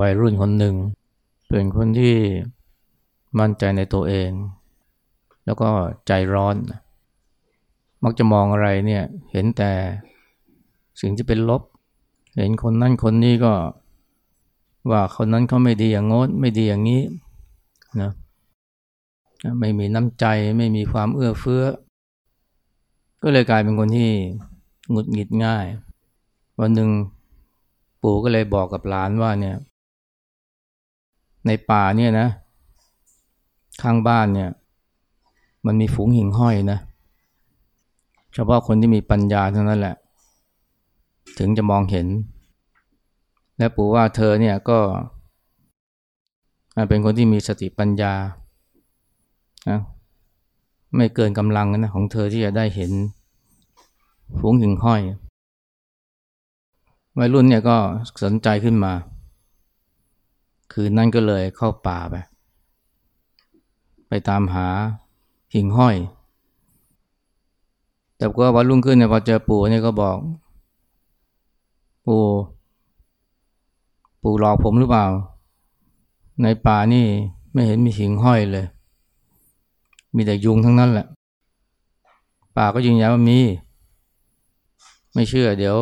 วัยรุ่นคนหนึ่ง เป็นคนที่มั่นใจในตัวเอง แล้วก็ใจร้อน มักจะมองอะไรเนี่ยเห็นแต่สิ่งที่เป็นลบ เห็นคนนั้นคนนี้ก็ว่าคนนั้นเขาไม่ดีอย่างโน้นไม่ดีอย่างนี้นะไม่มีน้ำใจไม่มีความเอื้อเฟื้อ ก็เลยกลายเป็นคนที่หงุดหงิดง่าย วันหนึ่งปู่ก็เลยบอกกับหลานว่าเนี่ย ในป่าเนี่ยนะ ข้างบ้านเนี่ย มันมีฝูงหิ่งห้อยนะเฉพาะคนที่มีปัญญาเท่านั้นแหละ ถึงจะมองเห็น และปู่ว่าเธอเนี่ยก็ เป็นคนที่มีสติปัญญานะไม่เกินกำลังนะของเธอที่จะได้เห็นฝูงหิ่งห้อยวัยรุ่นเนี่ยก็สนใจขึ้นมา คืนนั้นก็เลยเข้าป่าไป ไปตามหาหิ่งห้อย แต่ก็วันรุ่งขึ้นเนี่ยพอเจอปู่เนี่ยก็บอก ปู่ปู่หลอกผมหรือเปล่า ในป่านี่ไม่เห็นมีหิ่งห้อยเลย มีแต่ยุงทั้งนั้นแหละ ป่าก็ยืนยันว่ามี ไม่เชื่อเดี๋ยว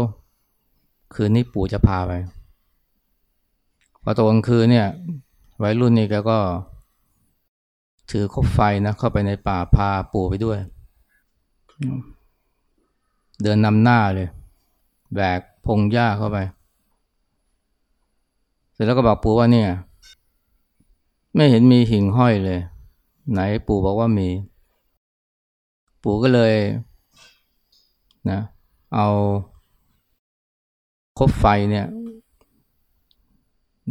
คืนนี้ปู่จะพาไป พอตกกลางคืนเนี่ยวัยรุ่นนี่แกก็ถือคบไฟนะเข้าไปในป่าพาปู่ไปด้วย เดินนำหน้าเลยแบกพงหญ้าเข้าไป เสร็จแล้วก็บอกปู่ว่าเนี่ย ไม่เห็นมีหิ่งห้อยเลย ไหนปู่บอกว่ามี ปู่ก็เลยนะเอาคบไฟเนี่ย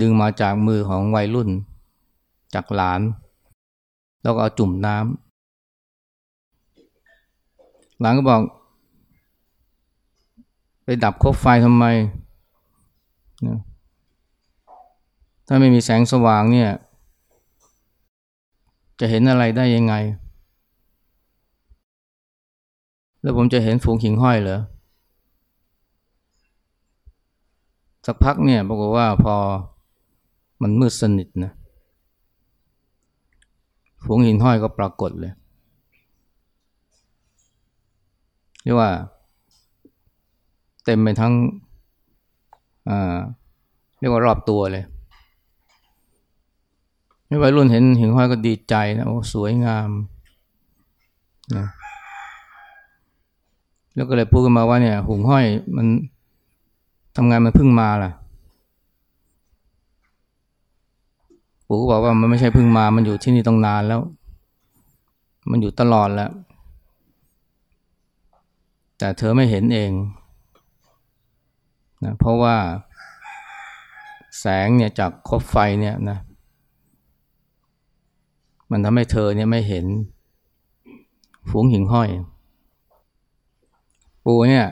ดึงมาจากมือของวัยรุ่น จากหลาน แล้วก็เอาจุ่มน้ำหลานก็บอก ไปดับคบไฟทำไมนะถ้าไม่มีแสงสว่างเนี่ย จะเห็นอะไรได้ยังไง แล้วผมจะเห็นฝูงหิ่งห้อยเหรอ สักพักเนี่ยบอกฏว่าพอ มันมืดสนิทนะฝูงหินห้อยก็ปรากฏเลยเรียกว่า เต็มไปทั้งเรียกว่ารอบตัวเลยไม่วัยรุ่นเห็นหิ่งห้อยก็ดีใจนะโอ้สวยงามนะแล้วก็เลยพูดกันมาว่าเนี่ยหิ่งห้อยมันทำงานมันเพิ่งมาล่ะ ปู่ก็บอกว่ามันไม่ใช่เพิ่งมา มันอยู่ที่นี่ต้องนานแล้ว มันอยู่ตลอดแล้ว แต่เธอไม่เห็นเองนะเพราะว่าแสงเนี่ยจากคบไฟเนี่ยนะ มันทำให้เธอเนี่ยไม่เห็น ฝูงหิ่งห้อย ปู่เนี่ย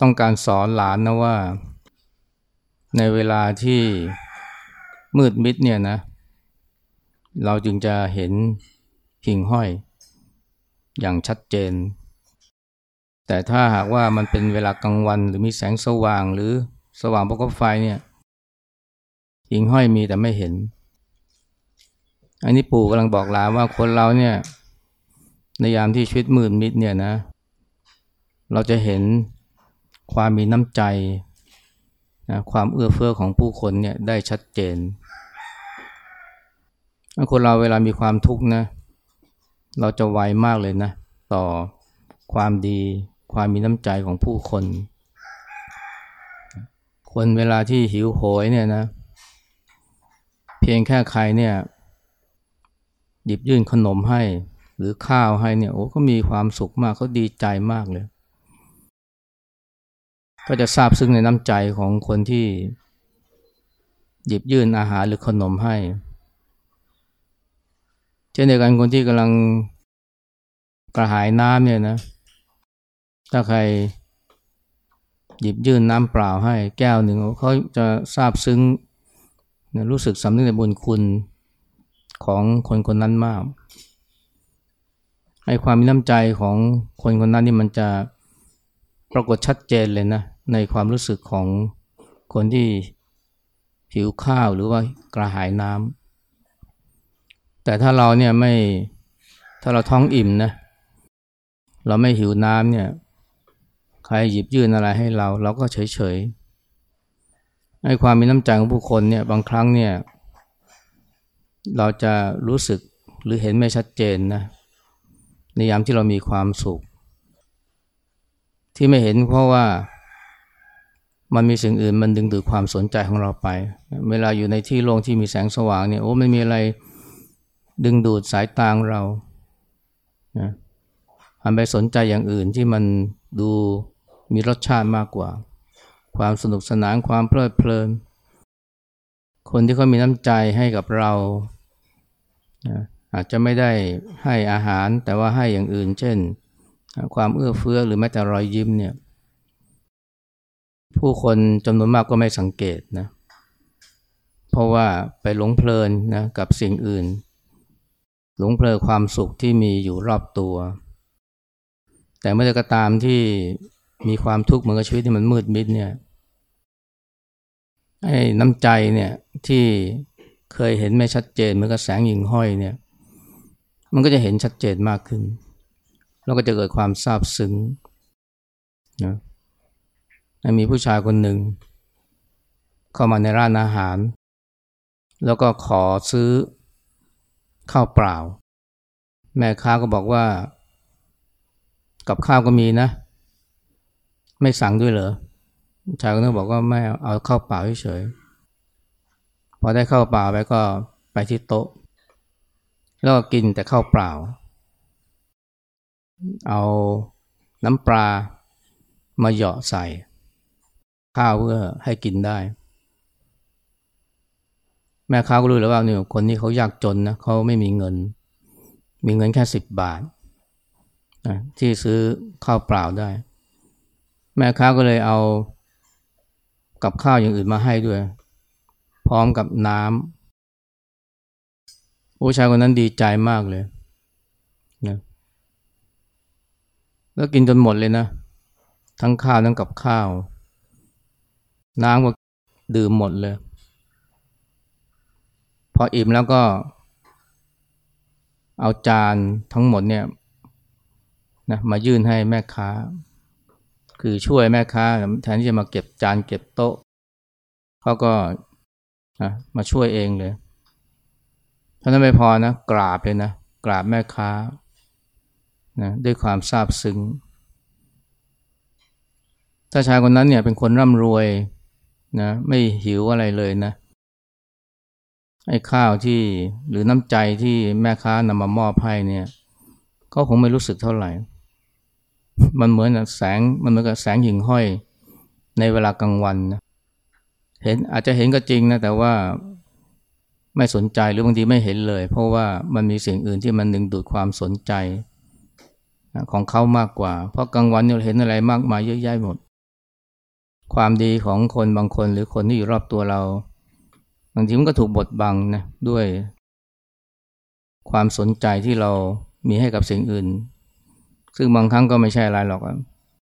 ต้องการสอนหลานนะว่า ในเวลาที่มืดมิดเนี่ยนะ เราจึงจะเห็นหิ่งห้อยอย่างชัดเจน แต่ถ้าหากว่ามันเป็นเวลากลางวันหรือมีแสงสว่างหรือสว่างประกอบไฟเนี่ยหิ่งห้อยมีแต่ไม่เห็น อันนี้ปู่กำลังบอกลาว่าคนเราเนี่ยในยามที่ชีวิตมืดมิดเนี่ยนะ เราจะเห็นความมีน้ำใจนะความเอื้อเฟื้อของผู้คนเนี่ยได้ชัดเจน คนเราเวลามีความทุกข์นะ เราจะไวมากเลยนะ ต่อความดี ความมีน้ำใจของผู้คน คนเวลาที่หิวโหยเนี่ยนะ เพียงแค่ใครเนี่ย หยิบยื่นขนมให้ หรือข้าวให้เนี่ยโอ้ก็มีความสุขมากเขาดีใจมากเลย ก็จะทราบซึ้งในน้ำใจของคนที่ หยิบยื่นอาหารหรือขนมให้ เช่นเดียวกันคนที่กำลังกระหายน้ำเนี่ยนะ ถ้าใครหยิบยื่นน้ำเปล่าให้แก้วหนึ่งเขาจะทราบซึ้งรู้สึกสำนึกในบุญคุณของคนคนนั้นมากให้ความมีน้ำใจของคนคนนั้นนี่มันจะปรากฏชัดเจนเลยนะในความรู้สึกของคนที่หิวข้าวหรือว่ากระหายน้ำ แต่ถ้าเราเนี่ยไม่ถ้าเราท้องอิ่มนะเราไม่หิวน้ำเนี่ย ใครหยิบยื่นอะไรให้เรา เราก็เฉยเฉยให้ความมีน้ำใจของผู้คนเนี่ยบางครั้งเนี่ย เราจะรู้สึกหรือเห็นไม่ชัดเจนนะในยามที่เรามีความสุข ที่ไม่เห็นเพราะว่ามันมีสิ่งอื่นมันดึงดูดความสนใจของเราไป เวลาอยู่ในที่โล่งที่มีแสงสว่างเนี่ยโอ้ไม่มีอะไร ดึงดูดสายตาของเรานะหันไปสนใจอย่างอื่นที่มันดูมีรสชาติมากกว่า ความสนุกสนานความเพลิดเพลิน คนที่เขามีน้ำใจให้กับเรานะอาจจะไม่ได้ให้อาหารแต่ว่าให้อย่างอื่น เช่น ความเอื้อเฟื้อหรือแม้แต่รอยยิ้มเนี่ย ผู้คนจำนวนมากก็ไม่สังเกตนะ เพราะว่าไปหลงเพลินนะกับสิ่งอื่น หลงเพลิความสุขที่มีอยู่รอบตัว แต่เมื่อก็ตามที่มีความทุกข์เหมือนกับชีวิตที่มันมืดมิดเนี่ยไอ้น้ำใจเนี่ยที่เคยเห็นไม่ชัดเจนเหมือนกับแสงหิ่งห้อยเนี่ย มันก็จะเห็นชัดเจนมากขึ้น แล้วก็จะเกิดความซาบซึ้งนะมีผู้ชายคนหนึ่ง เข้ามาในร้านอาหาร แล้วก็ขอซื้อ ข้าวเปล่า แม่ค้าก็บอกว่า กับข้าวก็มีนะ ไม่สั่งด้วยเหรอชายคนนั้นบอกว่าไม่เอาข้าวเปล่าเฉยพอได้ข้าวเปล่าไปก็ไปที่โต๊ะ แล้วก็กินแต่ข้าวเปล่า เอาน้ำปลามาเหยาะใส่ ข้าวเพื่อให้กินได้ แม่ค้าก็รู้แล้วว่าเนี่ยคนนี้เขายากจนนะเขาไม่มีเงิน มีเงินแค่สิบบาทนะที่ซื้อข้าวเปล่าได้ แม่ค้าก็เลยเอากับข้าวอย่างอื่นมาให้ด้วย พร้อมกับน้ำผู้ชายคนนั้นดีใจมากเลยนะแล้วกินจนหมดเลยนะ ทั้งข้าวทั้งกับข้าว น้ำก็ดื่มหมดเลย ออิ่มแล้วก็ เอาจานทั้งหมดเนี่ยนะมายื่นให้แม่ค้า คือช่วยแม่ค้าแทนที่จะมาเก็บจานเก็บโต๊ะเขาก็นะมาช่วยเองเลยเท่านั้นไม่พอนะกราบเลยนะกราบแม่ค้านะด้วยความซาบซึ้งถ้าชายคนนั้นเนี่ยเป็นคนร่ำรวยนะไม่หิวอะไรเลยนะ ไอ้ข้าวที่หรือน้ำใจที่แม่ค้านำมามอบให้เนี่ย ก็คงไม่รู้สึกเท่าไหร่ มันเหมือนแสงมันเหมือนกับแสงหิ่งห้อยในเวลากลางวันนะเห็นอาจจะเห็นก็จริงนะแต่ว่าไม่สนใจหรือบางทีไม่เห็นเลย เพราะว่ามันมีสิ่งอื่นที่มันดึงดูดความสนใจของเขามากกว่า เพราะกลางวันเราเห็นอะไรมากมายเยอะแยะหมด ความดีของคนบางคนหรือคนที่อยู่รอบตัวเรา บางทีมันก็ถูกบดบังนะด้วย ความสนใจที่เรามีให้กับสิ่งอื่น ซึ่งบางครั้งก็ไม่ใช่อะไรหรอก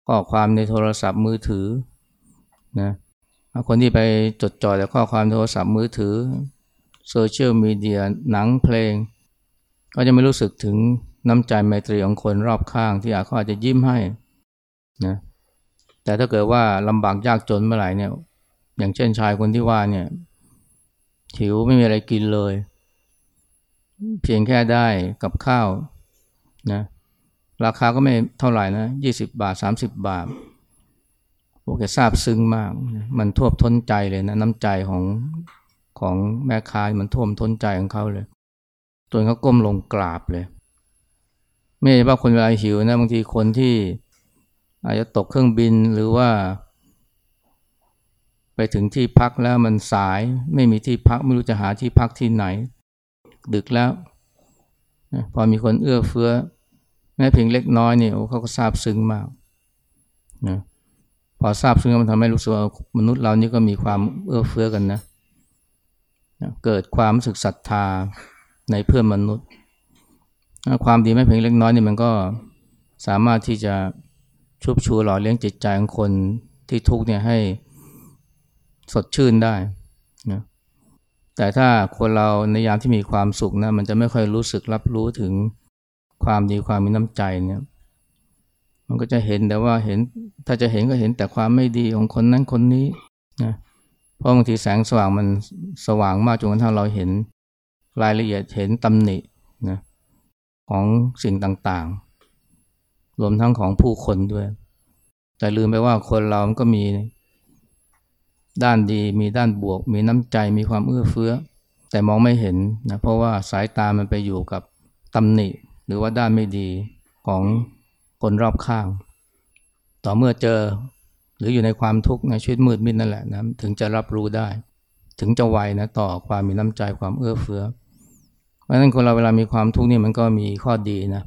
ข้อความในโทรศัพท์มือถือนะคนที่ไปจดจ่อแต่ข้อความโทรศัพท์มือถือโซเชียลมีเดียหนังเพลง ก็จะไม่รู้สึกถึงน้ำใจไมตรีของคนรอบข้างที่อาจเขาอาจจะยิ้มให้นะแต่ถ้าเกิดว่าลำบากยากจนเมื่อไหร่เนี่ย อย่างเช่นชายคนที่ว่าเนี่ย หิวไม่มีอะไรกินเลย เพียงแค่ได้กับข้าวนะราคาก็ไม่เท่าไหร่นะยี่สิบบาทสามสิบบาทโอเคทราบซึ้งมาก มันท่วมท้นใจเลยนะ น้ำใจของของแม่ค้ามันท่วมท้นใจของเขาเลยจนเขาก้มลงกราบเลย ไม่ใช่ว่าคนเวลาหิวนะบางทีคนที่อาจจะตกเครื่องบินหรือว่า ไปถึงที่พักแล้วมันสาย ไม่มีที่พักไม่รู้จะหาที่พักที่ไหน ดึกแล้วพอมีคนเอื้อเฟื้อ แม้เพียงเล็กน้อยนี่เขาก็ซาบซึ้งมากนะพอทราบซึ้งมันทำให้รู้สึกว่ามนุษย์เรานี่ก็มีความเอื้อเฟื้อกันนะเกิดความรู้สึกศรัทธาในเพื่อนมนุษย์ ความดีไม่เพียงเล็กน้อยนี่มันก็สามารถที่จะชุบชูหล่อเลี้ยงจิตใจของคนที่ทุกข์เนี่ยให้ สดชื่นได้นะแต่ถ้าคนเราในยามที่มีความสุขนะมันจะไม่ค่อยรู้สึกรับรู้ถึงความดีความมีน้ำใจเนี่ย มันก็จะเห็นแต่ว่าเห็นถ้าจะเห็นก็เห็นแต่ความไม่ดีของคนนั้นคนนี้นะเพราะบางทีแสงสว่างมันสว่างมากจนกระทั่งเราเห็นรายละเอียดเห็นตำหนินะของสิ่งต่างๆ รวมทั้งของผู้คนด้วย แต่ลืมไปว่าคนเรามันก็มี ด้านดีมีด้านบวก มีน้ำใจมีความเอื้อเฟื้อ แต่มองไม่เห็นนะเพราะว่าสายตามันไปอยู่กับตำหนิ หรือว่าด้านไม่ดีของคนรอบข้าง ต่อเมื่อเจอหรืออยู่ในความทุกข์ในชีวิตมืดมิดนั่นแหละนะถึงจะรับรู้ได้ ถึงจะไวนะต่อความมีน้ำใจความเอื้อเฟื้อ เพราะฉะนั้นคนเราเวลามีความทุกข์นี่มันก็มีข้อดีนะ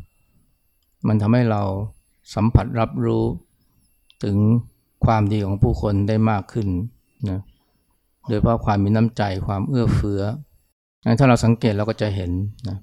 มันทำให้เราสัมผัสรับรู้ถึงความดีของผู้คนได้มากขึ้น นะโดยเพราะความมีน้ำใจความเอื้อเฟื้อถ้าเราสังเกตเราก็จะเห็นนะ